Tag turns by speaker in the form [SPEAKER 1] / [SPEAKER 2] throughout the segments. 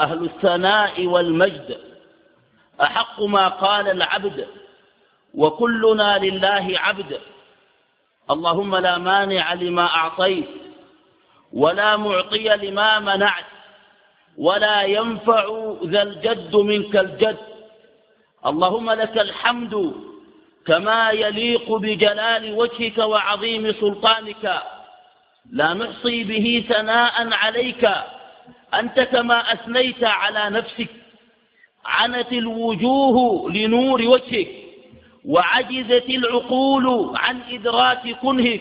[SPEAKER 1] أهل الثناء والمجد أحق ما قال العبد وكلنا لله عبد. اللهم لا مانع لما أعطيت ولا معطي لما منعت ولا ينفع ذا الجد منك الجد. اللهم لك الحمد كما يليق بجلال وجهك وعظيم سلطانك. لا نحصي به ثناء عليك أنت كما أثنيت على نفسك عنت الوجوه لنور وجهك وعجزت العقول عن إدراك كنهك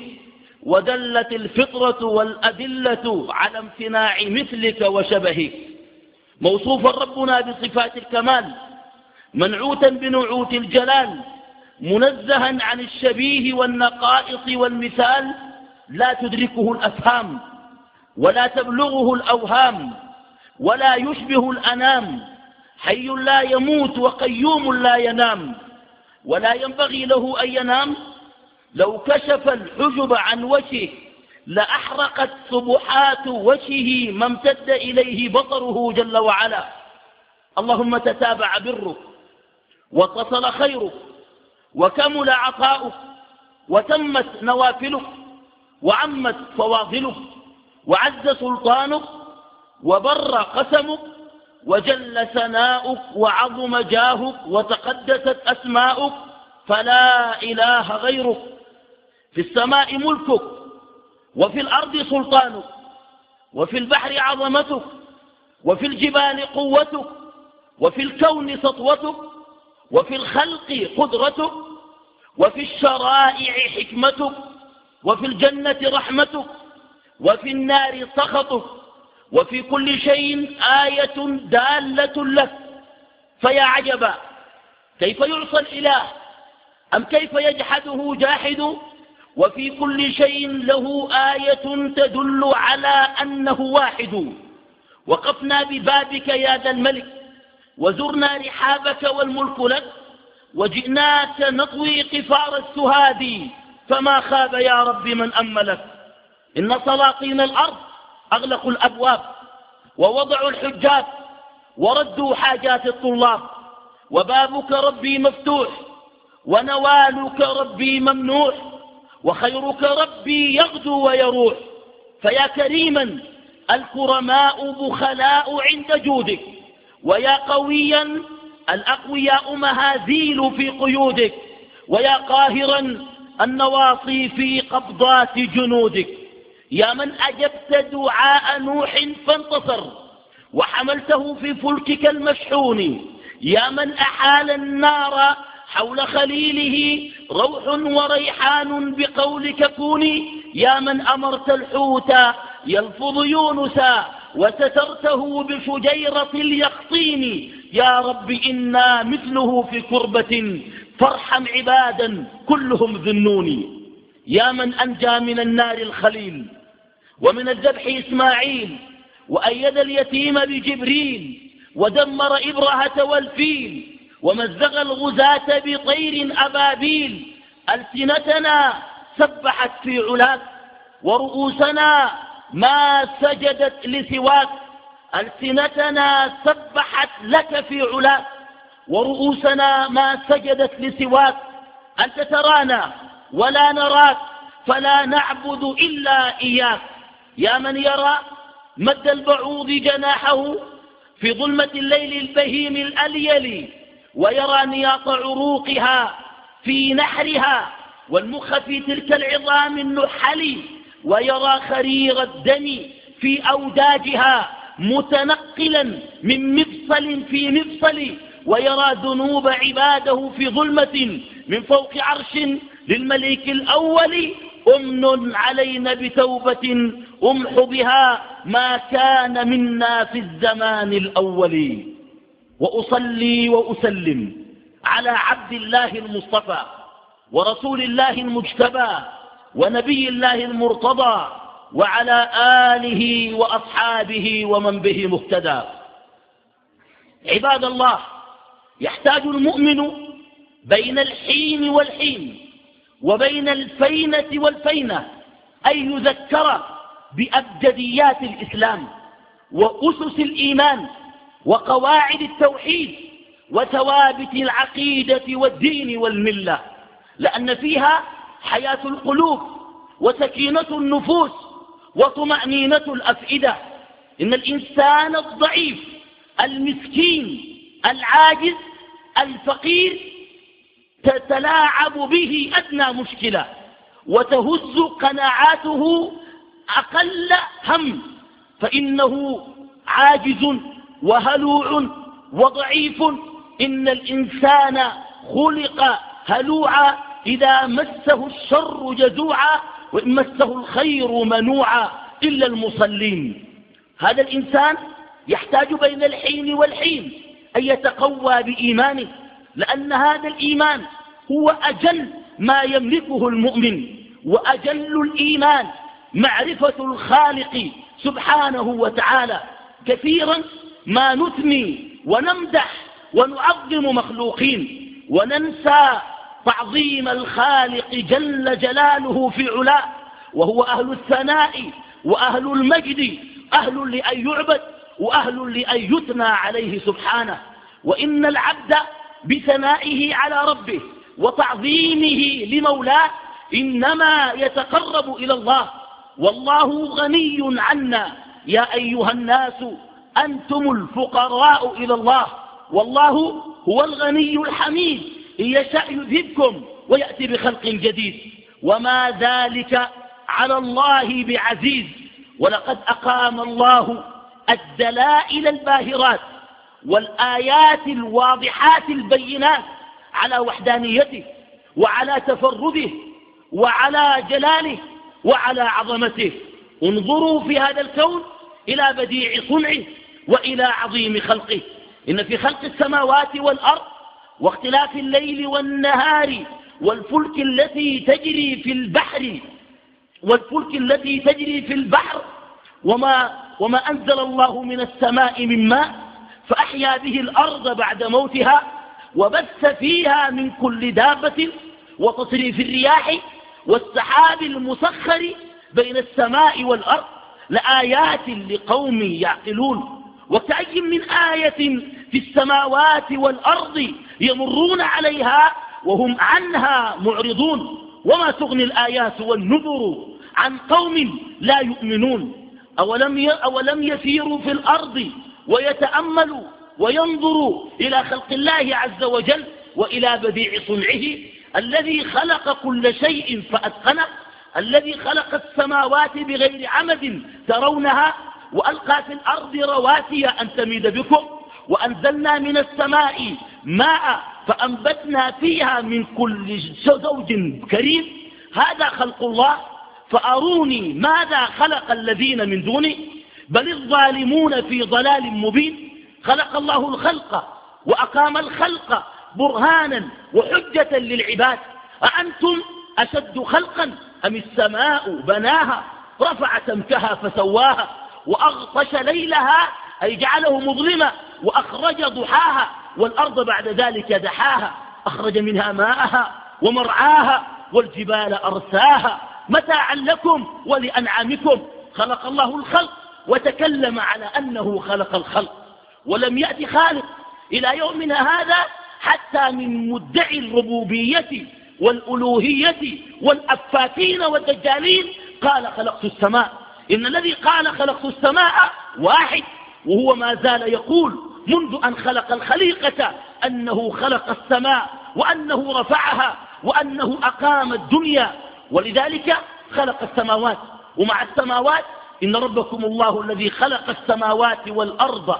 [SPEAKER 1] ودلت الفطرة والأدلة على امتناع مثلك وشبهك. موصوفا ربنا بصفات الكمال منعوتا بنعوت الجلال منزها عن الشبيه والنقائص والمثال لا تدركه الأفهام. ولا تبلغه الأوهام ولا يشبه الأنام. حي لا يموت وقيوم لا ينام. ولا ينبغي له أن ينام. لو كشف الحجب عن وجهه لأحرقت سبحات وجهه ما امتد إليه بطره جل وعلا. اللهم تتابع برك واتصل خيرك وكمل عطاؤك وتمت نوافلك وعمت فواضلك وعز سلطانك وبر قسمك وجل ثناؤك وعظم جاهك وتقدست أسماؤك فلا إله غيرك في السماء ملكك وفي الأرض سلطانك وفي البحر عظمتك وفي الجبال قوتك وفي الكون سطوتك وفي الخلق قدرتك وفي الشرائع حكمتك وفي الجنة رحمتك وفي النار سخطك وفي كل شيء آية دالة لك فيا عجبا كيف يعصى الإله؟ أم كيف يجحده جاحد؟ وفي كل شيء له آية تدل على أنه واحد. وقفنا ببابك يا ذا الملك وزرنا رحابك والملك لك وجئناك نطوي قفار السهاد. فما خاب يا رب من أملك؟ إن سلاطين الأرض أغلقوا الأبواب ووضعوا الحجاب وردوا حاجات الطلاب وبابك ربي مفتوح ونوالك ربي ممنوح وخيرك ربي يغدو ويروح فيا كريما الكرماء بخلاء عند جودك ويا قويا الأقوياء مهازيل في قيودك ويا قاهرا النواصي في قبضات جنودك يا من أجبت دعاء نوح فانتصر وحملته في فلكك المشحون يا من أحال النار حول خليله روح وريحان بقولك كوني يا من أمرت الحوت يلفظ يونسا وسترته بشجيرة اليقطين يا رب إنا مثله في كربة فارحم عبادا كلهم ذنوني يا من أنجى من النار الخليل ومن الذبح إسماعيل وأيد اليتيم بجبريل ودمر إبرهة والفيل ومزق الغزاة بطير أبابيل. ألسنتنا سبحت في علاك ورؤوسنا ما سجدت لسواك. ألسنتنا سبحت لك في علاك ورؤوسنا ما سجدت لسواك. أنت ترانا ولا نراك فلا نعبد إلا إياك. يا من يرى مد البعوض جناحه في ظلمة الليل البهيم الأليل ويرى نياط عروقها في نحرها والمخ في تلك العظام النحل ويرى خرير الدم في أوداجها متنقلا من مفصل في مفصل ويرى ذنوب عباده في ظلمة من فوق عرش للملك الأول أمن علينا بتوبة أمح بها ما كان منا في الزمان الأول. وأصلي وأسلم على عبد الله المصطفى ورسول الله المجتبى ونبي الله المرتضى وعلى آله وأصحابه ومن به مهتدى. عباد الله يحتاج المؤمن بين الحين والحين وبين الفينة والفينة أن يذكر بأبجديات الإسلام وأسس الإيمان وقواعد التوحيد وثوابت العقيدة والدين والملة لأن فيها حياة القلوب وسكينة النفوس وطمأنينة الأفئدة. إن الإنسان الضعيف المسكين العاجز الفقير تتلاعب به أدنى مشكلة وتهز قناعاته أقل هم فإنه عاجز وهلوع وضعيف. إن الإنسان خلق هلوعا إذا مسه الشر جزوعا وإن مسه الخير منوعا إلا المصلين. هذا الإنسان يحتاج بين الحين والحين أن يتقوى بإيمانه لأن هذا الإيمان هو أجل ما يملكه المؤمن وأجل الإيمان معرفة الخالق سبحانه وتعالى. كثيرا ما نثني ونمدح ونعظم مخلوقين وننسى تعظيم الخالق جل جلاله في علاه وهو أهل الثناء وأهل المجد أهل لأن يعبد وأهل لأن يثنى عليه سبحانه. وإن العبد بثنائه على ربه وتعظيمه لمولاه إنما يتقرب إلى الله. والله غني عنا. يا أيها الناس أنتم الفقراء إلى الله. والله هو الغني الحميد. إن يشاء يذهبكم ويأتي بخلق جديد. وما ذلك على الله بعزيز. ولقد أقام الله الدلائل الباهرات. والآيات الواضحات البينات على وحدانيته وعلى تفرده وعلى جلاله وعلى عظمته. انظروا في هذا الكون إلى بديع صنعه وإلى عظيم خلقه. إن في خلق السماوات والأرض واختلاف الليل والنهار والفلك التي تجري في البحر والفلك التي تجري في البحر وما, وما أنزل الله من السماء من ماء فأحيا به الأرض بعد موتها وبث فيها من كل دابة وتصريف الرياح والسحاب المسخر بين السماء والأرض لآيات لقوم يعقلون وكأي من آية في السماوات والأرض يمرون عليها وهم عنها معرضون وما تغني الآيات والنذر عن قوم لا يؤمنون أولم, أولم يسيروا في الأرض ويتأملوا وينظروا إلى خلق الله عز وجل وإلى بديع صنعه الذي خلق كل شيء فأتقنه الذي خلق السماوات بغير عمد ترونها وألقى في الأرض رواسي أن تميد بكم وأنزلنا من السماء ماء فأنبتنا فيها من كل زوج كريم. هذا خلق الله فأروني ماذا خلق الذين من دونه بل الظالمون في ضلال مبين. خلق الله الخلق وأقام الخلق برهانا وحجة للعباد. أأنتم أشد خلقا أم السماء بناها رفع سمكها فسواها وأغطش ليلها أي جعله مظلمة وأخرج ضحاها والأرض بعد ذلك دحاها. أخرج منها ماءها ومرعاها والجبال أرساها. متاعا لكم ولأنعامكم. خلق الله الخلق وتكلم على أنه خلق الخلق ولم يأتي خالق إلى يومنا هذا حتى من مدعي الربوبية والألوهية والأفاكين والدجالين قال خلقت السماء. إن الذي قال خلقت السماء واحد وهو ما زال يقول منذ أن خلق الخليقة أنه خلق السماء وأنه رفعها وأنه أقام الدنيا. ولذلك خلق السماوات ومع السماوات إن ربكم الله الذي خلق السماوات والأرض.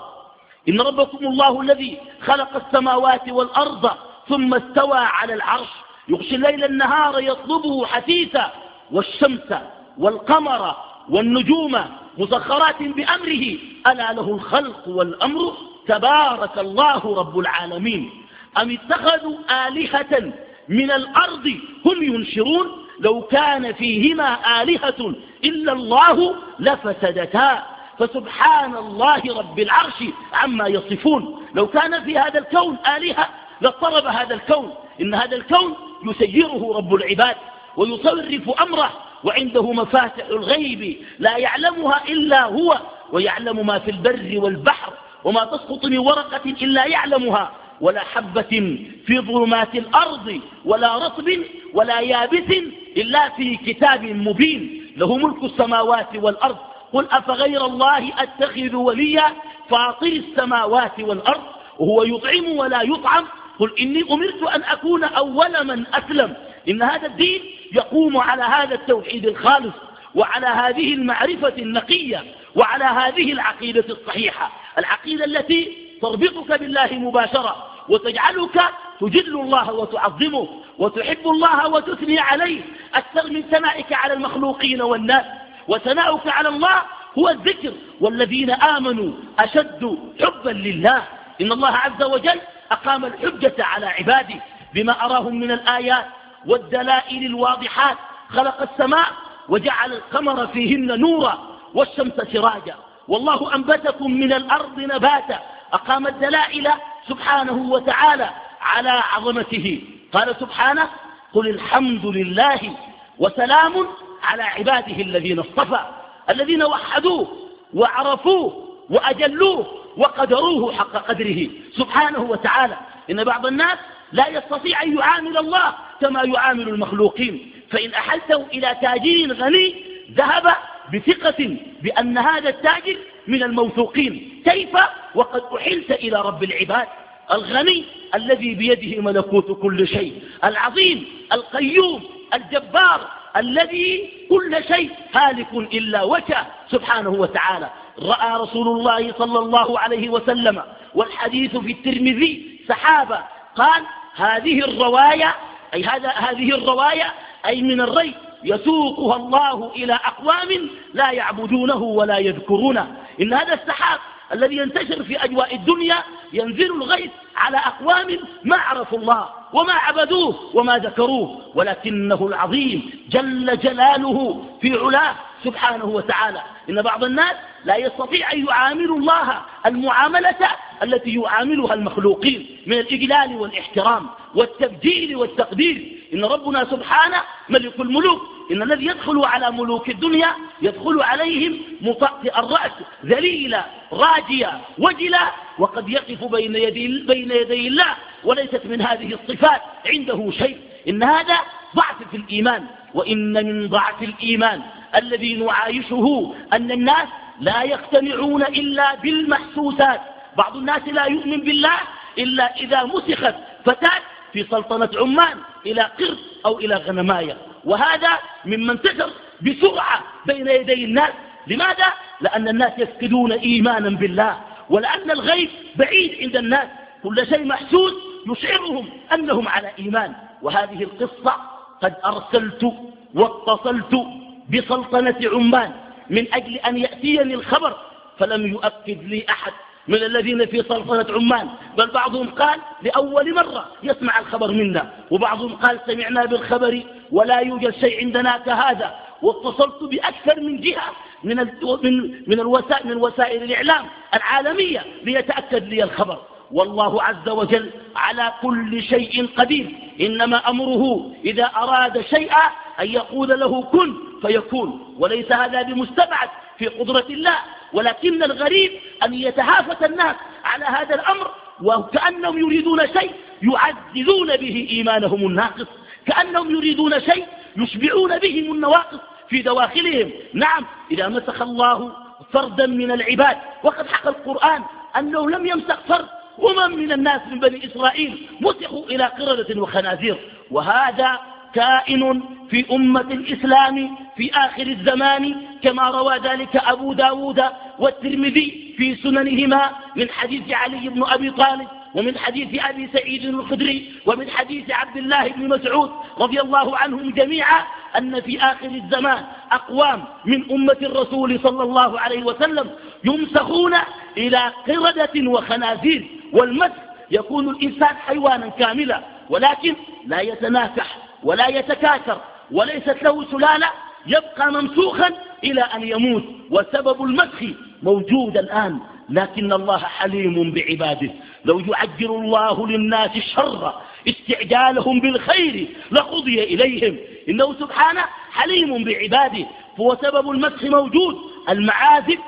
[SPEAKER 1] إن ربكم الله الذي خلق السماوات والأرض ثم استوى على العرش. يغشي الليل النهار يطلبه حثيثا والشمس والقمر والنجوم مسخرات بأمره. ألا له الخلق والأمر؟ تبارك الله رب العالمين. أم اتخذوا آلهة من الأرض هم ينشرون؟ لو كان فيهما آلهة إلا الله لفسدتا. فسبحان الله رب العرش عما يصفون. لو كان في هذا الكون آلهة لاضطرب هذا الكون. إن هذا الكون يسيره رب العباد ويصرف أمره وعنده مفاتح الغيب لا يعلمها إلا هو ويعلم ما في البر والبحر وما تسقط من ورقة إلا يعلمها. ولا حبة في ظلمات الأرض ولا رطب ولا يابس إلا في كتاب مبين له ملك السماوات والأرض. قل أفغير الله أتخذ وليا فاطر السماوات والأرض وهو يطعم ولا يطعم. قل إني أمرت أن أكون أول من أسلم. إن هذا الدين يقوم على هذا التوحيد الخالص وعلى هذه المعرفة النقية وعلى هذه العقيدة الصحيحة. العقيدة التي تربطك بالله مباشرة وتجعلك تجل الله وتعظمه وتحب الله وتثني عليه. أكثر من ثنائك على المخلوقين والناس وثناؤك على الله هو الذكر. والذين آمنوا أشد حبا لله. إن الله عز وجل أقام الحجة على عباده بما أراهم من الآيات والدلائل الواضحات. خلق السماء وجعل القمر فيهن نورا والشمس سراجا. والله أنبتكم من الأرض نباتا. أقام الدلائل سبحانه وتعالى على عظمته. قال سبحانه قل الحمد لله وسلام على عباده الذين اصطفى الذين وحدوه وعرفوه وأجلوه وقدروه حق قدره. سبحانه وتعالى إن بعض الناس لا يستطيع أن يعامل الله كما يعامل المخلوقين فإن أحلته إلى تاجر غني ذهب بثقة بأن هذا التاجر من الموثوقين. كيف؟ وقد أحلت إلى رب العباد الغني الذي بيده ملكوت كل شيء العظيم القيوم الجبار الذي كل شيء هالك إلا وجهه سبحانه وتعالى. رأى رسول الله صلى الله عليه وسلم والحديث في الترمذي سحابة. قال هذه الرواية أي هذا هذه الرواية أي من الري يسوقها الله إلى أقوام لا يعبدونه ولا يذكرونه. إن هذا السحاب الذي ينتشر في أجواء الدنيا ينزل الغيث على أقوام ما عرفوا الله وما عبدوه وما ذكروه. ولكنه العظيم جل جلاله في علاه سبحانه وتعالى. إن بعض الناس لا يستطيع أن يعامل الله المعاملة التي يعاملها المخلوقين من الإجلال والإحترام والتبجيل والتقدير. إن ربنا سبحانه ملك الملوك إن الذي يدخل على ملوك الدنيا يدخل عليهم مطأطئ الرأس ذليلا راجيا وجلا وقد يقف بين يدي, بين يدي الله وليست من هذه الصفات عنده شيء. إن هذا ضعف في الإيمان وإن من ضعف الإيمان الذي نعايشه أن الناس لا يقتنعون إلا بالمحسوسات. بعض الناس لا يؤمن بالله إلا إذا مسخت فتاة في سلطنة عمان إلى قرد أو إلى غنماية. وهذا ممن انتشر بسرعة بين يدي الناس. لماذا؟ لأن الناس يفقدون إيمانا بالله ولأن الغيب بعيد عند الناس. كل شيء محسوس يشعرهم أنهم على إيمان. وهذه القصة قد أرسلت واتصلت بسلطنة عمان من أجل أن يأتيني الخبر فلم يؤكد لي أحد. من الذين في سلطنة عمان. بل بعضهم قال لأول مرة يسمع الخبر منا. وبعضهم قال سمعنا بالخبر ولا يوجد شيء عندنا كهذا. واتصلت بأكثر من جهة من من الوسائل من وسائل الإعلام العالمية ليتأكد لي الخبر. والله عز وجل على كل شيء قدير. إنما أمره إذا أراد شيئا أن يقول له كن فيكون. وليس هذا بمستبعد في قدرة الله. ولكن الغريب أن يتهافت الناس على هذا الأمر وكأنهم يريدون شيء يعززون به إيمانهم الناقص كأنهم يريدون شيء يشبعون بهم النواقص في دواخلهم. نعم إذا مسخ الله فردا من العباد وقد حكى القرآن أنه لم يمسخ فرد أمم من الناس من بني إسرائيل مسخوا إلى قردة وخنازير وهذا كائن في أمة الإسلام في آخر الزمان كما روى ذلك أبو داود والترمذي في سننهما من حديث علي بن أبي طالب ومن حديث أبي سعيد الخدري ومن حديث عبد الله بن مسعود رضي الله عنهم جميعا أن في آخر الزمان أقوام من أمة الرسول صلى الله عليه وسلم يمسخون إلى قردة وخنازير والمسخ يكون الإنسان حيوانا كاملا ولكن لا يتناكح ولا يتكاثر وليست له سلالة يبقى ممسوخا إلى أن يموت. وسبب المسخ موجود الآن لكن الله حليم بعباده. لو يعجل الله للناس الشر استعجالهم بالخير لقضي إليهم. إنه سبحانه حليم بعباده. فهو سبب المسخ موجود المعازف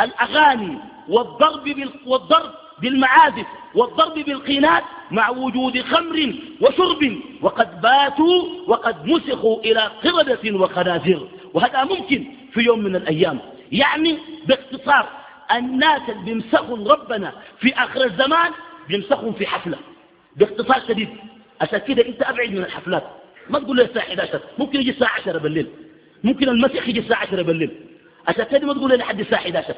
[SPEAKER 1] الأغاني والضرب, والضرب بالمعازف والضرب بالقينات مع وجود خمر وشرب وقد باتوا وقد مسخوا إلى قردة وخنازير. وهذا ممكن في يوم من الأيام. يعني باختصار الناس اللي بيمسخوا ربنا في آخر الزمان بيمسخهم في حفلة. باختصار شديد. عشان كده أنت أبعد من الحفلات. ما تقول لي الساعة 11 ممكن يجي الساعة 10 بالليل. ممكن المسيح يجي الساعة 10 بالليل. عشان كده ما تقول لي لحد الساعة 11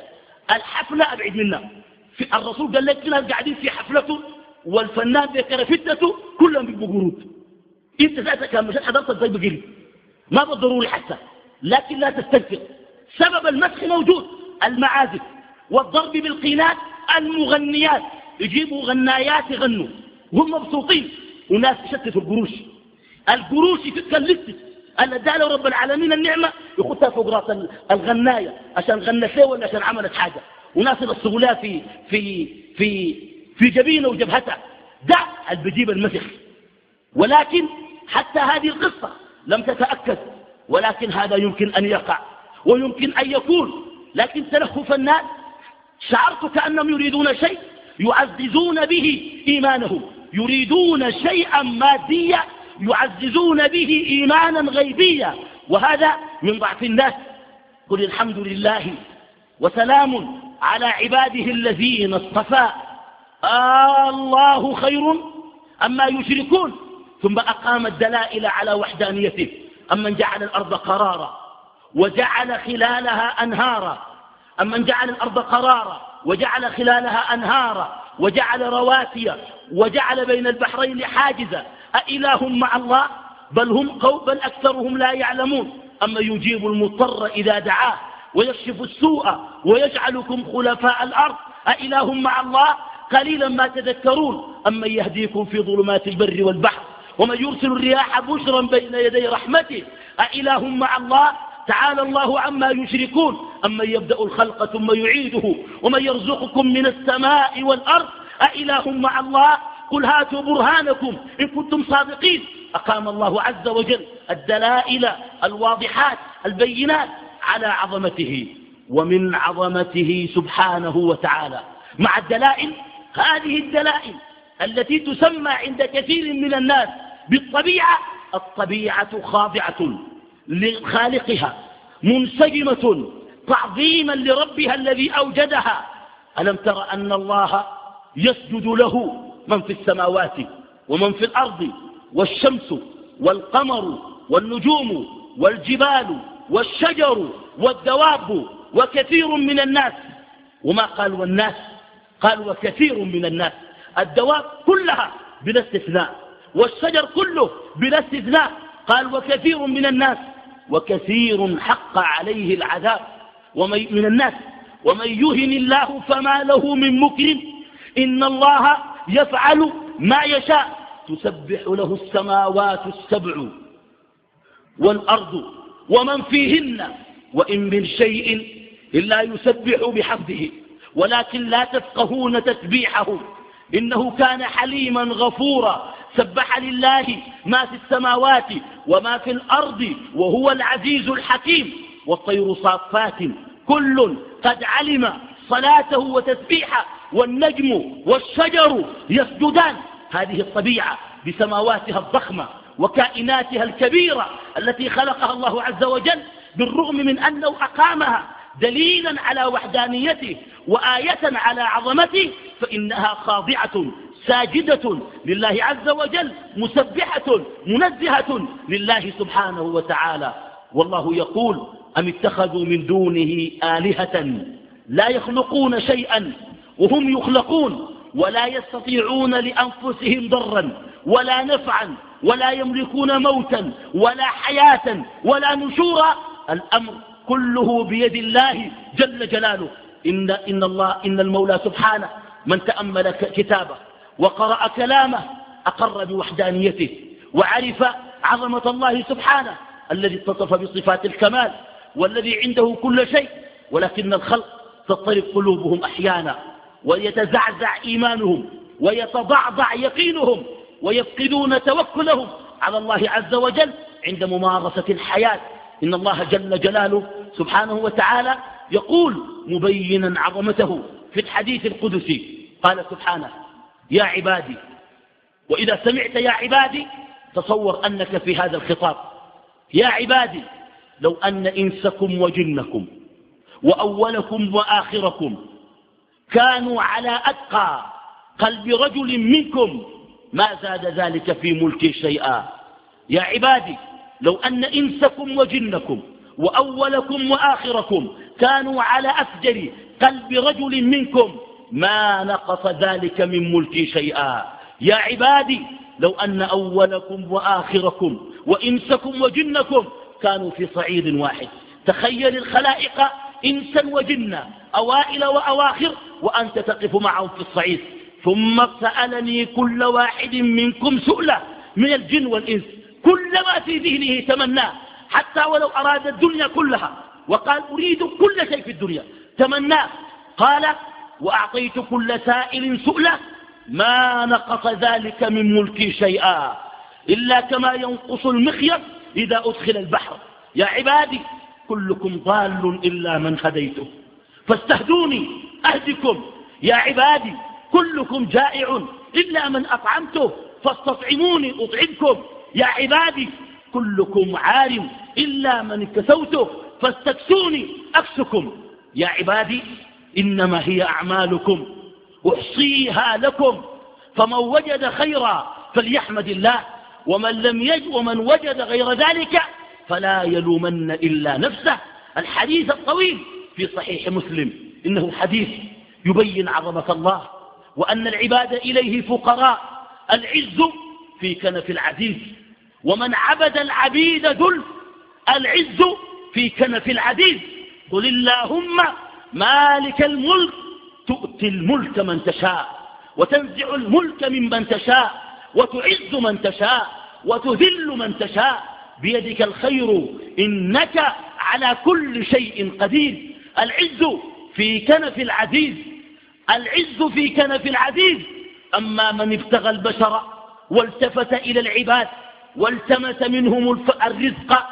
[SPEAKER 1] الحفلة أبعد منها في الرسول قال لك ناس قاعدين في حفلته والفنان بكرفتته كلهم بيبقوا قرود. انت ذاتك كان مشان حضرت زي بقري ما بالضروري حتى لكن لا تستنكر. سبب المسخ موجود المعازف والضرب بالقينات المغنيات. يجيبوا غنايات يغنوا. وهم مبسوطين وناس يشتتوا القروش. القروش يتكلفت اللي اداله رب العالمين النعمة يخطها فوق رأس الغناية عشان غنت ولا عشان عملت حاجة. وناس يصغوا في في في في جبينة وجبهته ده اللي بيجيب المسخ ولكن حتى هذه القصة لم تتأكد. ولكن هذا يمكن أن يقع ويمكن أن يكون. لكن تلهف الناس شعرت كأنهم يريدون شيء يعززون به إيمانهم. يريدون شيئا ماديا يعززون به إيمانا غيبيا. وهذا من ضعف الناس. قل الحمد لله وسلام على عباده الذين اصطفى. آه الله خير أما يشركون. ثم أقام الدلائل على وحدانيته. أمن جعل الأرض قرارا وجعل خلالها أنهارا. أمن جعل الأرض قرارا وجعل خلالها أنهارا. وجعل رواسي وجعل بين البحرين حاجزا. أإله مع الله؟ بل هم قوم بل أكثرهم لا يعلمون. أما يجيب المضطر إذا دعاه. ويكشف السوء ويجعلكم خلفاء الأرض. أإله مع الله؟ قليلا ما تذكرون. أما يهديكم في ظلمات البر والبحر؟ ومن يرسل الرياح بشرا بين يدي رحمته؟ أإله مع الله؟ تعالى الله عما يشركون. أمن يبدأ الخلق ثم يعيده؟ ومن يرزقكم من السماء والأرض؟ أإله مع الله؟ قل هاتوا برهانكم إن كنتم صادقين. أقام الله عز وجل الدلائل الواضحات البينات. على عظمته ومن عظمته سبحانه وتعالى. مع الدلائل هذه الدلائل التي تسمى عند كثير من الناس بالطبيعة الطبيعة خاضعة لخالقها منسجمة تعظيما لربها الذي أوجدها. ألم تر أن الله يسجد له من في السماوات ومن في الأرض والشمس والقمر والنجوم والجبال والشجر والدواب وكثير من الناس. وما قال والناس قال وكثير من الناس. الدواب كلها بلا استثناء والشجر كله بلا استثناء. قال وكثير من الناس وكثير حق عليه العذاب. ومن من الناس؟ ومن يهن الله فما له من مكرم. إن الله يفعل ما يشاء. تسبح له السماوات السبع والأرض. ومن فيهن وإن من شيء إلا يسبح بحمده ولكن لا تفقهون تسبيحه. إنه كان حليما غفورا سبح لله ما في السماوات وما في الأرض وهو العزيز الحكيم. والطير صافات كل قد علم صلاته وتسبيحه والنجم والشجر يسجدان. هذه الطبيعة بسماواتها الضخمة. وكائناتها الكبيرة التي خلقها الله عز وجل بالرغم من أنه أقامها دليلا على وحدانيته وآية على عظمته فإنها خاضعة ساجدة لله عز وجل مسبحة منزهة لله سبحانه وتعالى. والله يقول أم اتخذوا من دونه آلهة لا يخلقون شيئا وهم يخلقون ولا يستطيعون لأنفسهم ضرا ولا نفعا ولا يملكون موتا ولا حياة ولا نشورا. الأمر كله بيد الله جل جلاله. إن, إن, الله إن المولى سبحانه من تأمل كتابه وقرأ كلامه أقر بوحدانيته وعرف عظمة الله سبحانه الذي اتصف بصفات الكمال والذي عنده كل شيء. ولكن الخلق تضطرب قلوبهم أحيانا ويتزعزع إيمانهم ويتضعضع يقينهم. ويفقدون توكلهم على الله عز وجل عند ممارسة الحياة. إن الله جل جلاله سبحانه وتعالى يقول مبينا عظمته في الحديث القدسي. قال سبحانه يا عبادي وإذا سمعت يا عبادي تصور أنك في هذا الخطاب. يا عبادي لو أن إنسكم وجنكم وأولكم وآخركم كانوا على أتقى قلب رجل منكم ما زاد ذلك في ملكي شيئا. يا عبادي لو أن إنسكم وجنكم وأولكم وآخركم كانوا على أفجر قلب رجل منكم ما نقص ذلك من ملكي شيئا. يا عبادي لو أن أولكم وآخركم وإنسكم وجنكم كانوا في صعيد واحد. تخيل الخلائق إنسا وجنا أوائل وأواخر وأنت تقف معهم في الصعيد. ثم سألني كل واحد منكم سؤلة من الجن والإنس. كل ما في ذهنه تمناه حتى ولو أراد الدنيا كلها. وقال أريد كل شيء في الدنيا. تمناه. قال وأعطيت كل سائل سؤلة ما نقص ذلك من ملكي شيئا إلا كما ينقص المخيط إذا أدخل البحر. يا عبادي كلكم ضال إلا من هديته. فاستهدوني أهدكم. يا عبادي كلكم جائع إلا من أطعمته فاستطعموني أطعمكم. يا عبادي كلكم عار إلا من اكسوته فاستكسوني أكسكم. يا عبادي إنما هي أعمالكم. أحصيها لكم. فمن وجد خيرا فليحمد الله ومن لم يجد ومن وجد غير ذلك فلا يلومن إلا نفسه. الحديث الطويل في صحيح مسلم إنه حديث يبين عظمة الله وأن العباد إليه فقراء. العز في كنف العزيز. ومن عبد العبيد ذل العز في كنف العزيز. قل اللهم مالك الملك. تؤتي الملك من تشاء. وتنزع الملك ممن تشاء. وتعز من تشاء. وتذل من تشاء. بيدك الخير. إنك على كل شيء قدير. العز في كنف العزيز. العز في كنف العزيز. أما من ابتغى البشر والتفت إلى العباد والتمس منهم الرزق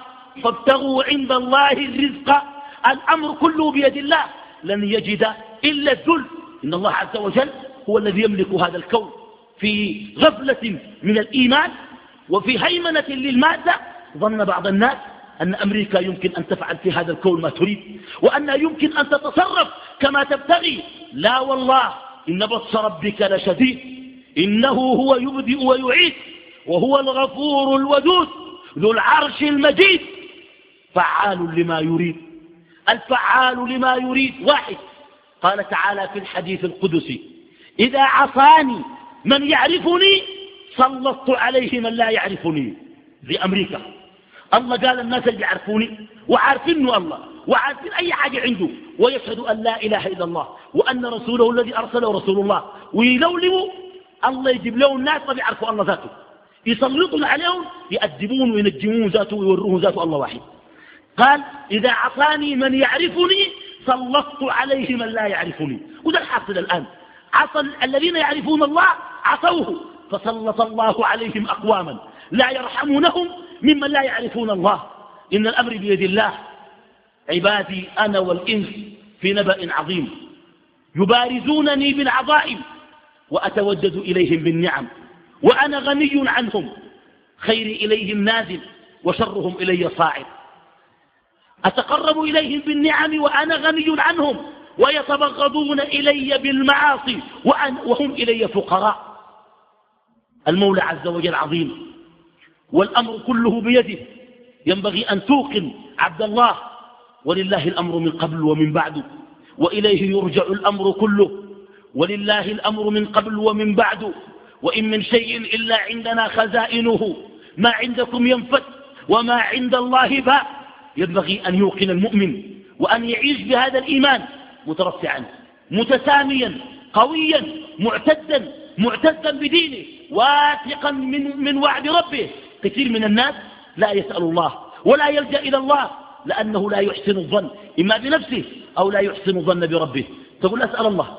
[SPEAKER 1] فابتغوا عند الله الرزق. الأمر كله بيد الله. لن يجد إلا الذل. إن الله عز وجل هو الذي يملك هذا الكون. في غفلة من الإيمان وفي هيمنة للمادة ظن بعض الناس أن أمريكا يمكن أن تفعل في هذا الكون ما تريد وأن يمكن أن تتصرف كما تبتغي. لا والله إن بطش ربك لشديد. إنه هو يبدئ ويعيد وهو الغفور الودود ذو العرش المجيد. فعال لما يريد الفعال لما يريد. واحد. قال تعالى في الحديث القدسي إذا عصاني من يعرفني سلطت عليه من لا يعرفني. في أمريكا. الله قال الناس اللي يعرفوني وعارفينه الله وعارفين أي حاجة عنده ويشهد أن لا إله إلا الله وأن رسوله الذي أرسله رسول الله ويلولوا الله يجيب له الناس ما بيعرفوا الله ذاته. يسلطون عليهم يأدبون وينجمون ذاته ويوروه ذاته الله واحد. قال إذا عصاني من يعرفني سلطت عليه من لا يعرفني. وده الحاصل الآن. عصى الذين يعرفون الله عصوه فسلط الله عليهم أقواما لا يرحمونهم ممن لا يعرفون الله. إن الأمر بيد الله. عبادي أنا والإنس في نبأ عظيم. يبارزونني بالعظائم وأتودد إليهم بالنعم. وأنا غني عنهم. خيري إليهم نازل وشرهم إلي صاعد. أتقرب إليهم بالنعم وأنا غني عنهم. ويتبغضون إلي بالمعاصي. وهم إلي فقراء. المولى عز وجل عظيم. والأمر كله بيده. ينبغي أن توقن عبد الله. ولله الأمر من قبل ومن بعد. وإليه يرجع الأمر كله. ولله الأمر من قبل ومن بعد. وإن من شيء إلا عندنا خزائنه. ما عندكم ينفت وما عند الله باء ينبغي أن يوقن المؤمن وأن يعيش بهذا الإيمان مترفعا متساميا قويا معتدا معتزا بدينه واثقا من, من وعد ربه. كثير من الناس لا يسأل الله ولا يلجأ إلى الله لأنه لا يحسن الظن إما بنفسه أو لا يحسن الظن بربه. تقول أسأل الله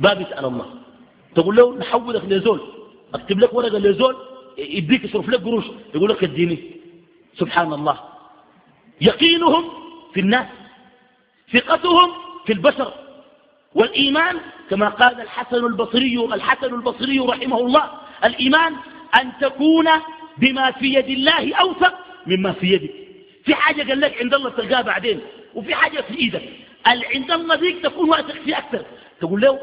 [SPEAKER 1] باب يسأل الله. تقول له نحولك لزول أكتب لك ورقة لزول يديك يصرف لك قروش يقول لك اديني. سبحان الله. يقينهم في الناس ثقتهم في البشر والإيمان كما قال الحسن البصري الحسن البصري رحمه الله الإيمان أن تكون بما في يد الله أوثق مما في يدك. في حاجة قال لك عند الله تلقاها بعدين وفي حاجة في إيدك. عند الله ذيك تكون واثق فيه أكثر. تقول له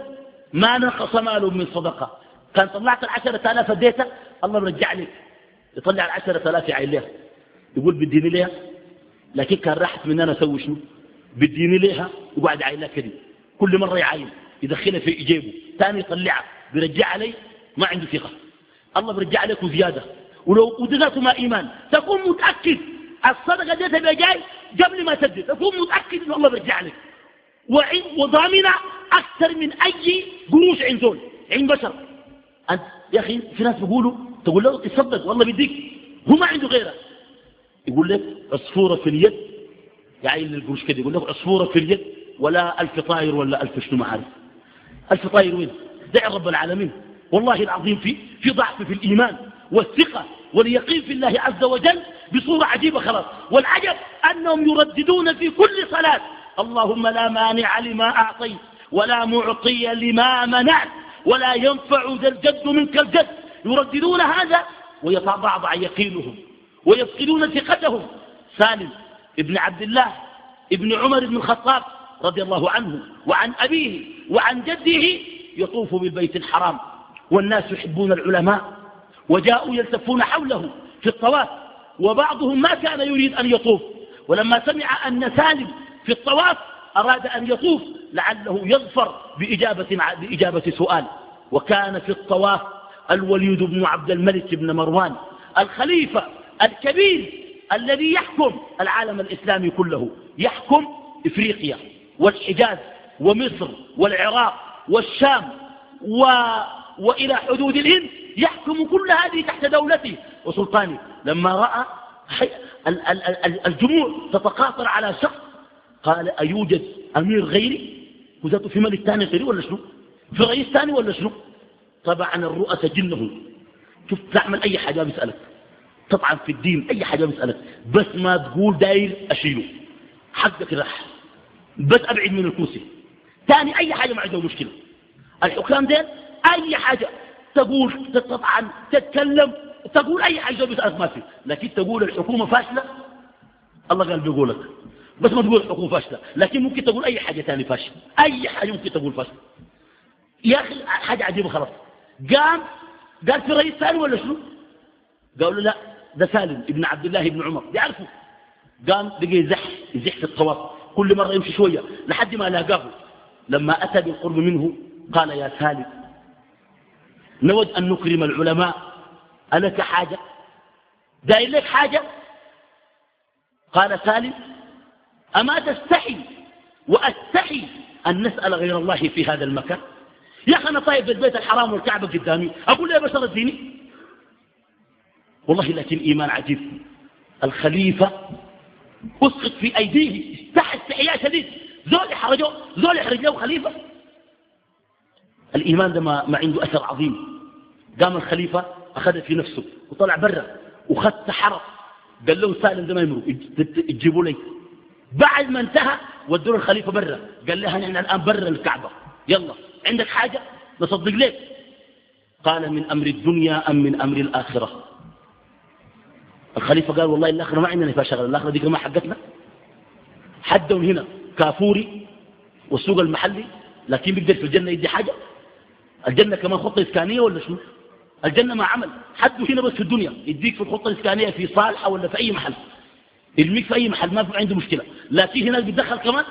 [SPEAKER 1] ما نقص مال من صدقة. كان طلعت العشرة آلاف اديتها الله برجع لك يطلع العشرة آلاف يعين لها يقول بديني لها لكن كان راحت من أنا أسوي شنو؟ بديني لها وقعد يعين لها كده كل مرة يعين يدخلها في جيبه. ثاني يطلعها بيرجع علي ما عنده ثقة. الله بيرجع عليك زيادة. ولو ودغته ما إيمان تكون متأكد الصدقة ديتها بجاي قبل ما تدي تكون متأكد إن الله بيرجع عليك وضامنة أكثر من أي قروش عند دول عند بشر. أنت يا أخي في ناس بيقولوا تقول له تصدق والله بيديك هو ما عنده غيره. يقول لك عصفورة في اليد يعين القروش كده يقول لك عصفورة في اليد ولا ألف طائر ولا ألف شنو ما عارف. ألف طائر وين؟ دع رب العالمين. والله العظيم في في ضعف في الإيمان. والثقة واليقين في الله عز وجل بصورة عجيبة خلاص. والعجب أنهم يرددون في كل صلاة. اللهم لا مانع لما أعطيت ولا معطي لما منعت ولا ينفع ذا الجد منك الجد. يرددون هذا ويتضعضع يقينهم ويفقدون ثقتهم. سالم ابن عبد الله ابن عمر بن الخطاب رضي الله عنه وعن أبيه وعن جده يطوف بالبيت الحرام. والناس يحبون العلماء وجاءوا يلتفون حوله في الطواف وبعضهم ما كان يريد أن يطوف. ولما سمع أن سالم في الطواف أراد أن يطوف لعله يظفر بإجابة, بإجابة سؤال. وكان في الطواف الوليد بن عبد الملك بن مروان الخليفة الكبير الذي يحكم العالم الإسلامي كله يحكم إفريقيا والحجاز ومصر والعراق والشام و... وإلى حدود الهند. يحكم كل هذه تحت دولته. وسلطانه لما رأى الجموع تتقاطر على شخص قال أيوجد أمير غيري؟ وذاته في ملك ثاني غيري ولا شنو؟ في رئيس ثاني ولا شنو؟ طبعا الرؤساء جنهم. شوف تعمل أي حاجة بيسألك. طبعا في الدين أي حاجة بيسألك. بس ما تقول داير أشيله. حقك راح. بس أبعد من الكرسي. ثاني أي حاجة ما عنده مشكلة. الحكام دين أي حاجة. تقول تطعن تتكلم تقول أي حاجة بيسألك ما في. لكن تقول الحكومة فاشلة؟ الله قال بيقولك. بس ما تقول الحكومة فاشلة. لكن ممكن تقول أي حاجة ثاني فاشلة. أي حاجة ممكن تقول فاشلة. يا أخي حاجة عجيبة خلاص. قام قال في رئيس ثاني ولا شنو؟ قالوا لا ده سالم ابن عبد الله ابن عمر. يعرفوا قام بقي يزح يزح في الطواف. كل مرة يمشي شوية لحد ما لاقاه. لما أتى بالقرب منه قال يا سالم نود أن نكرم العلماء. ألك حاجة؟ داير لك حاجة؟ قال سالم أما تستحي وأستحي أن نسأل غير الله في هذا المكان؟ يا أخي أنا طيب البيت الحرام والكعبة قدامي أقول له يا بشر الديني والله لكن إيمان عجيب. الخليفة أسقط في أيديه تحت استحياء شديد. زول يحرجه زول يحرج له خليفة. الإيمان ده ما, ما عنده أثر عظيم. قام الخليفة أخذ في نفسه وطلع برا وخد سحرة قال له سالم ده ما يمروا تجيبوا لي. بعد ما انتهى ودوا الخليفة برا. قال لها نحن الآن برا الكعبة. يلا عندك حاجة؟ نصدق لك قال من أمر الدنيا أم من أمر الآخرة. الخليفة قال والله الآخرة ما عندنا فيها شغل الآخرة دي ما حقتنا. حدهم هنا كافوري والسوق المحلي لكن بيقدر في الجنة يدي حاجة؟ الجنة كمان خطة إسكانية ولا شنو؟ الجنة ما عمل. حده هنا بس في الدنيا يديك في الخطة الإسكانية في صالحة ولا في أي محل. يرميك في أي محل ما في عنده مشكلة. لكن هنا بيتدخل كمان.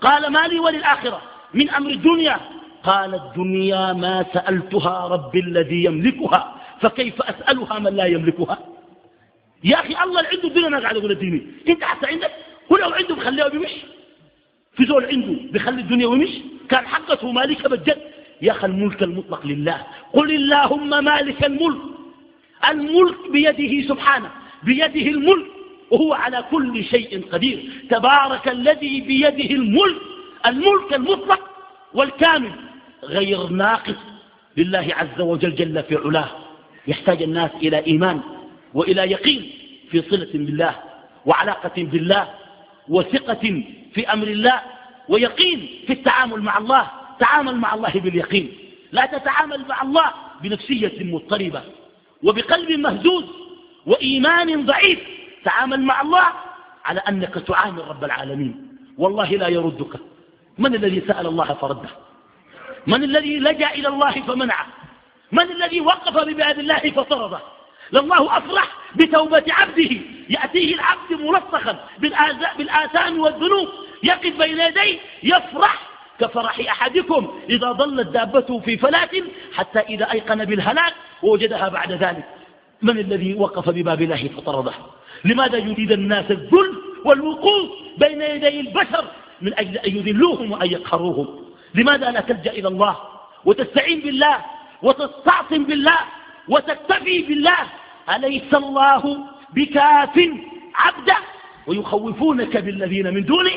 [SPEAKER 1] قال ما لي وللآخرة. من أمر الدنيا. قال الدنيا ما سألتها رب الذي يملكها. فكيف أسألها من لا يملكها؟ يا أخي الله اللي عنده الدنيا ما قاعد أقول الديني أنت حتى عندك؟ هو لو عنده بخليه بيمشي في زول عنده بيخلي الدنيا ويمشي. كان حقته مالكة بالجد. أخي الملك المطلق لله. قل اللهم مالك الملك. الملك بيده سبحانه بيده الملك. وهو على كل شيء قدير. تبارك الذي بيده الملك. الملك المطلق والكامل. غير ناقص لله عز وجل جل في علاه. يحتاج الناس إلى إيمان وإلى يقين في صلة بالله وعلاقة بالله وثقة في أمر الله ويقين في التعامل مع الله. تعامل مع الله باليقين. لا تتعامل مع الله بنفسية مضطربة وبقلب مهزوز وإيمان ضعيف. تعامل مع الله على أنك تعامل رب العالمين. والله لا يردك. من الذي سأل الله فرده؟ من الذي لجأ إلى الله فمنعه؟ من الذي وقف بباب الله فطرده لله أفرح بتوبة عبده. يأتيه العبد ملصقا بالآثام والذنوب. يقف بين يديه يفرح كفرح أحدكم إذا ظلت دابته في فلاة حتى إذا أيقن بالهلاك ووجدها بعد ذلك. من الذي وقف بباب الله فطرده؟ لماذا يريد الناس الذل والوقوف بين يدي البشر من أجل أن يذلوهم وأن يقهروهم؟ لماذا لا تلجأ إلى الله وتستعين بالله وتستعصم بالله وتكتفي بالله؟ أليس الله بكاف عبده ويخوفونك بالذين من دونه؟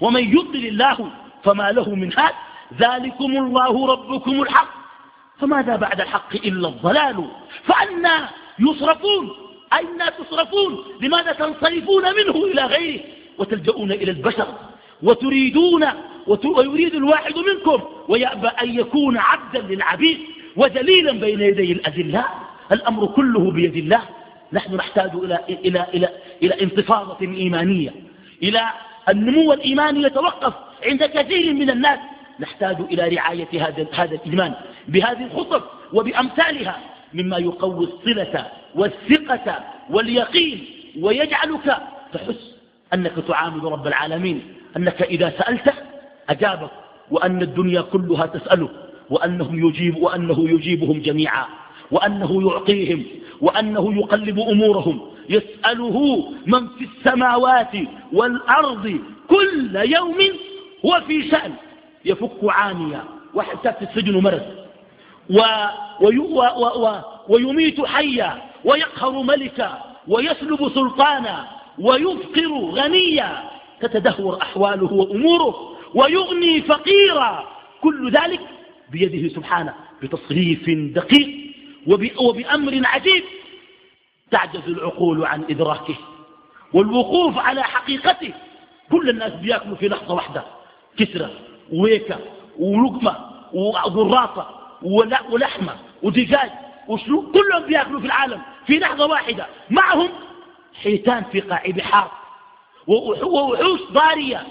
[SPEAKER 1] ومن يضل الله فما له من هاد ذلكم الله ربكم الحق. فماذا بعد الحق إلا الضلال؟ فأنا يصرفون. أين تصرفون؟ لماذا تنصرفون منه إلى غيره؟ وتلجؤون إلى البشر. وتريدون ويريد الواحد منكم ويأبى أن يكون عبدا للعبيد وذليلا بين يدي الأذلاء الأمر كله بيد الله. نحن نحتاج إلى, إلى, إلى, إلى انتفاضة إيمانية. إلى النمو الإيماني يتوقف. عند كثير من الناس نحتاج إلى رعاية هذا هذا الإيمان بهذه الخطب وبأمثالها مما يقوي الصلة والثقة واليقين ويجعلك تحس أنك تعامل رب العالمين أنك إذا سألته أجابك وأن الدنيا كلها تسأله وأنه يجيب وأنه يجيبهم جميعا وأنه يعطيهم وأنه يقلب أمورهم. يسأله من في السماوات والأرض كل يوم هو في شأن يفك عانيا وحتى في السجن مرض. و وي و و و ويميت حيا ويقهر ملكا ويسلب سلطانا ويفقر غنيا تتدهور أحواله وأموره ويغني فقيرا. كل ذلك بيده سبحانه بتصريف دقيق وبأمر عجيب. تعجز العقول عن إدراكه والوقوف على حقيقته. كل الناس بياكلوا في لحظة واحدة. كسرة وويكة ولقمة وضراطة ولحمة ودجاج وشلو كلهم بيأكلوا في العالم في لحظة واحدة. معهم حيتان في قاع بحار ووحوش ضارية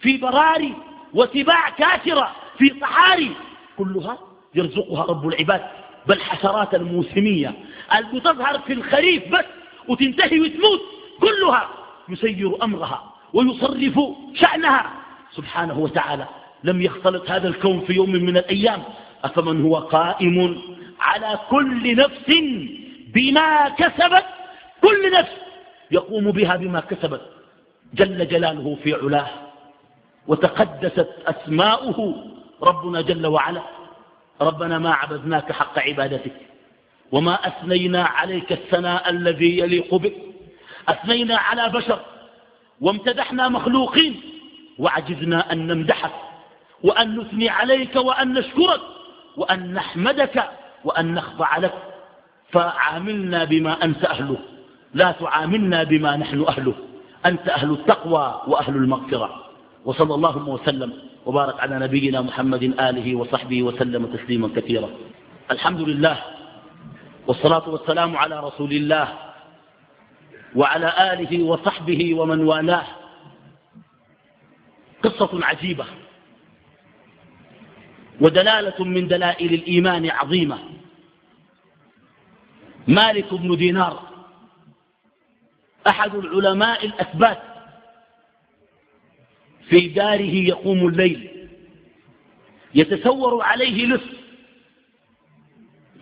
[SPEAKER 1] في براري وسباع كاسرة في صحاري. كلها يرزقها رب العباد بل حشرات الموسمية. اللي تظهر في الخريف بس وتنتهي وتموت. كلها يسير أمرها ويصرف شأنها. سبحانه وتعالى لم يختلط هذا الكون في يوم من الأيام. أفمن هو قائم على كل نفس بما كسبت؟ كل نفس يقوم بها بما كسبت. جل جلاله في علاه وتقدست أسماؤه ربنا جل وعلا. ربنا ما عبدناك حق عبادتك وما أثنينا عليك الثناء الذي يليق بك. أثنينا على بشر وامتدحنا مخلوقين. وعجزنا أن نمدحك وأن نثني عليك وأن نشكرك وأن نحمدك وأن نخضع لك. فعاملنا بما أنت أهله لا تعاملنا بما نحن أهله. أنت أهل التقوى وأهل المغفرة. وصلى الله وسلم وبارك على نبينا محمد آله وصحبه وسلم تسليما كثيرا. الحمد لله والصلاة والسلام على رسول الله وعلى آله وصحبه ومن والاه. قصة عجيبة ودلالة من دلائل الإيمان عظيمة. مالك بن دينار أحد العلماء الأثبات في داره يقوم الليل يتسور عليه لص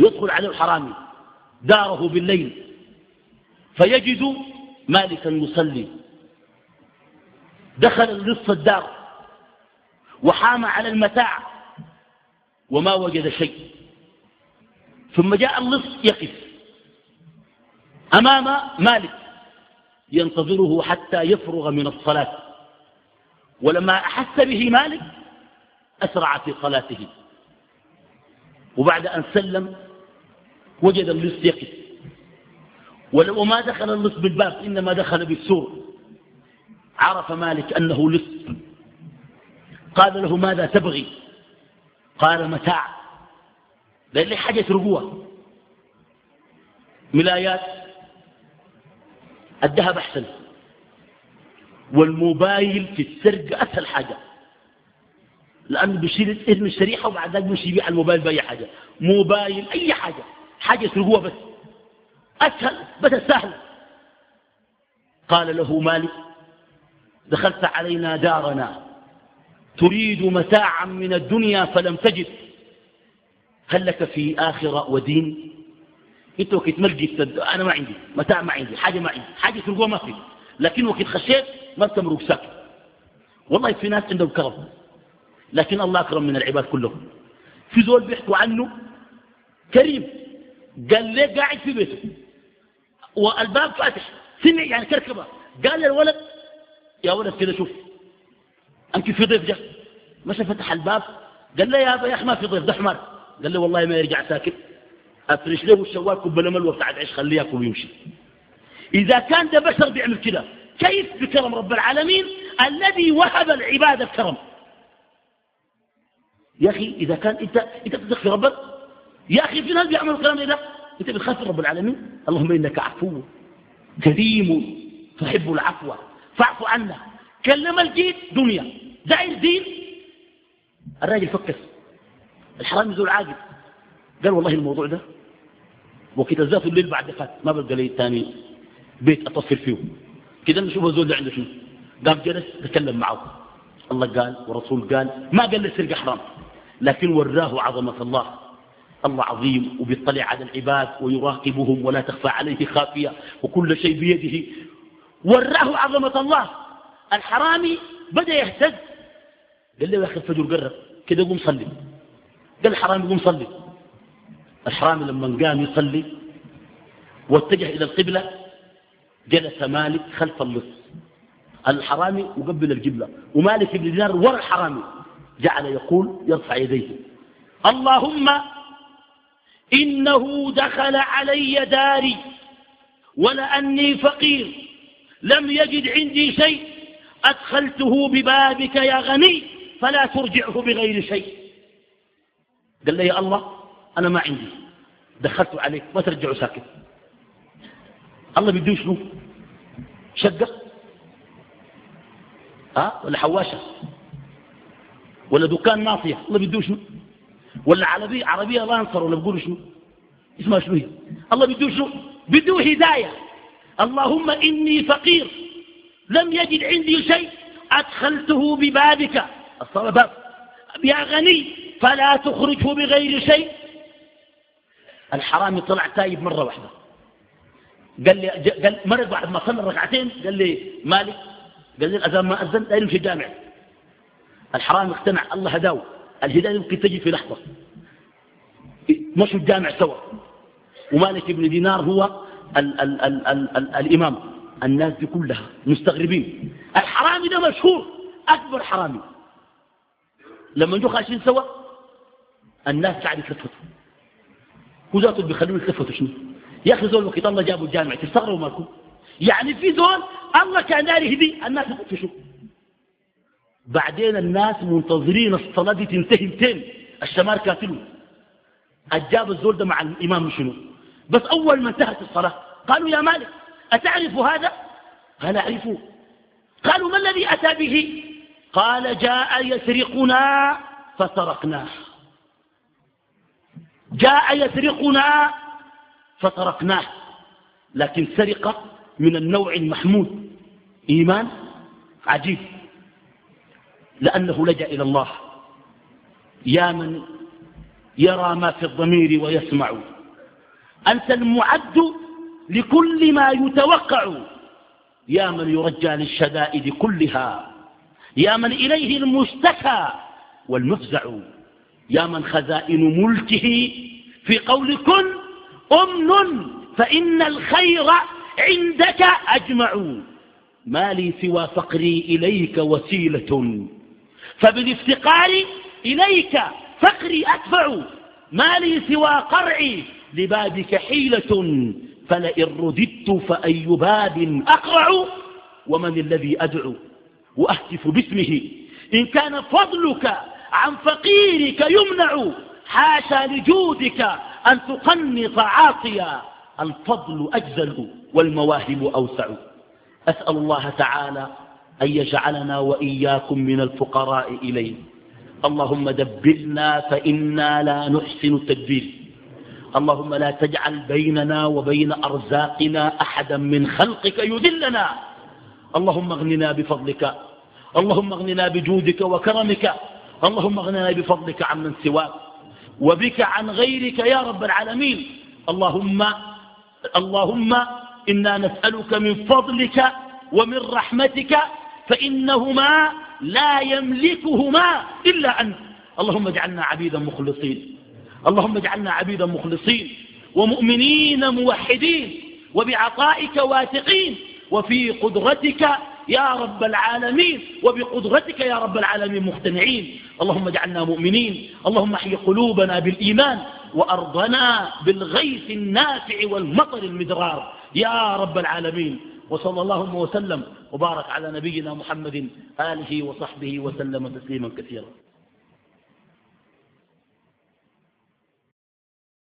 [SPEAKER 1] يدخل عليه الحرامي داره بالليل فيجد مالكا يصلي. دخل اللص الدار وحام على المتاع وما وجد شيء. ثم جاء اللص يقف أمام مالك ينتظره حتى يفرغ من الصلاة. ولما أحس به مالك أسرع في صلاته. وبعد أن سلم وجد اللص يقف. ولو ما دخل اللص بالباب إنما دخل بالسور. عرف مالك أنه لص. قال له ماذا تبغي؟ قال متاع. لأن لي حاجة ترقوها ملايات. الذهب أحسن. والموبايل في السرقة أسهل حاجة. لأنه بيشيل اسم الشريحة وبعد ذلك بيمشي يبيع الموبايل بأي حاجة. موبايل أي حاجة. حاجة يسرقوها بس. أسهل بس سهل. قال له مالك دخلت علينا دارنا. تريد متاعا من الدنيا فلم تجد. هل لك في آخرة ودين؟ انت وقت ملقي أنا ما عندي متاع ما عندي حاجة ما عندي حاجة تلقوها ما في. لكن وقت خشيت ما تمرق ساكت والله في ناس عندهم كرم لكن الله أكرم من العباد كلهم. في زول بيحكوا عنه كريم قال لي قاعد في بيته؟ والباب فاتح سمع يعني كركبة. قال للولد يا ولد كده شوف. أنت في ضيف جه. مشى فتح الباب. قال لي يا أبا يا في ضيف ده حمار. قال لي والله ما يرجع ساكت. أفرش له الشوال كب ملوى بتاعت عيش خليه ياكل ويمشي. إذا كان ده بشر بيعمل كده كيف بكرم رب العالمين الذي وهب العباد الكرم؟ يا أخي إذا كان أنت أنت بتثق في ربك يا أخي في ناس بيعملوا الكلام ده؟ أنت بتخاف رب العالمين؟ اللهم إنك عفو كريم تحب العفو. فاعف عنا. كلم الجيد دنيا. داير دين. الراجل فكس. الحرام يزول عاقل قال والله الموضوع ده وكده ذات الليل بعد فات ما بلقى لي ثاني بيت أتصل فيه. كده نشوف الزول ده عنده شنو؟ قام جلس تكلم معه. الله قال ورسول قال ما قال لي السرقه حرام. لكن وراه عظمة الله. الله عظيم وبيطلع على العباد ويراقبهم ولا تخفى عليه خافية. وكل شيء بيده. وراه عظمة الله. الحرامي بدأ يهتز. قال له يا أخي الفجر قرب. كده قوم صلي. قال الحرامي قوم صلي. الحرامي لما قام يصلي واتجه إلى القبلة جلس مالك خلف اللص. الحرامي وقبل القبلة. ومالك بن دينار ورا الحرامي. جعل يقول يرفع يديه. اللهم إنه دخل علي داري ولأني فقير. لم يجد عندي شيء أدخلته ببابك يا غني فلا ترجعه بغير شيء. قال لي يا الله أنا ما عندي. دخلت عليك ما ترجعه ساكت. الله بيديه شنو؟ شقة؟ ها؟ ولا حواشة؟ ولا دكان ناصية؟ الله بيديه شنو؟ ولا عربية عربية لانصر ولا بيقولوا شنو؟ اسمها شنو هي؟ الله بيديه شنو؟ بيديه هداية. اللهم إني فقير. لم يجد عندي شيء أدخلته ببابك. الصلاة باب. يا غني فلا تخرجه بغير شيء. الحرامي طلع تايب مرة واحدة. قال لي قال مرة بعد ما صلى ركعتين قال لي مالك؟ قال لي الأذان ما أذن لا يمشي جامع الحرامي اقتنع الله هداه. الهداية يمكن تجي في لحظة. مشوا الجامع سوا. ومالك بن دينار هو ال ال ال ال ال الإمام. الناس دي كلها مستغربين. الحرامي ده مشهور. أكبر حرامي. لما نجوا خاشين سوا الناس قاعد يتلفتوا هو ذاته بيخلوه يتلفتوا شنو؟ يا أخي زول وقت الله جابوا الجامع تستغربوا مالكم يعني في زول الله كان داري يهدي الناس يطفشوا بعدين الناس منتظرين الصلاة دي تنتهي متين الشمار كاتلوا أجاب الزول ده مع الإمام شنو؟ بس أول ما انتهت الصلاة قالوا يا مالك أتعرف هذا؟ قال أعرفه. قالوا ما الذي أتى به؟ قال جاء يسرقنا فسرقناه. جاء يسرقنا فتركناه لكن سرقة من النوع المحمود. إيمان؟ عجيب. لأنه لجأ إلى الله. يا من يرى ما في الضمير ويسمع. أنت المعد لكل ما يتوقع. يا من يرجى للشدائد كلها. يا من إليه المشتكى والمفزع. يا من خزائن ملكه في قول كن أمن فإن الخير عندك أجمع. ما لي سوى فقري إليك وسيلة فبالافتقار إليك فقري أدفع ما لي سوى قرعي لبابك حيلة فلئن رددت فأي باب أقرع؟ ومن الذي أدعو؟ وأهتف باسمه. إن كان فضلك عن فقيرك يمنع حاشا لجودك أن تقنط عاصيا الفضل أجزل والمواهب أوسع. أسأل الله تعالى أن يجعلنا وإياكم من الفقراء إليه. اللهم دبرنا فإنا لا نحسن التدبير. اللهم لا تجعل بيننا وبين أرزاقنا أحدا من خلقك يذلنا. اللهم اغننا بفضلك. اللهم اغننا بجودك وكرمك. اللهم اغننا بفضلك عمن سواك. وبك عن غيرك يا رب العالمين. اللهم اللهم إنا نسألك من فضلك ومن رحمتك فإنهما لا يملكهما إلا أنت. اللهم اجعلنا عبيدا مخلصين. اللهم اجعلنا عبيدا مخلصين ومؤمنين موحدين وبعطائك واثقين وفي قدرتك يا رب العالمين وبقدرتك يا رب العالمين مقتنعين. اللهم اجعلنا مؤمنين. اللهم احي قلوبنا بالإيمان وأرضنا بالغيث النافع والمطر المدرار. يا رب العالمين. وصلى الله وسلم وبارك على نبينا محمد آله وصحبه وسلم تسليما كثيرا.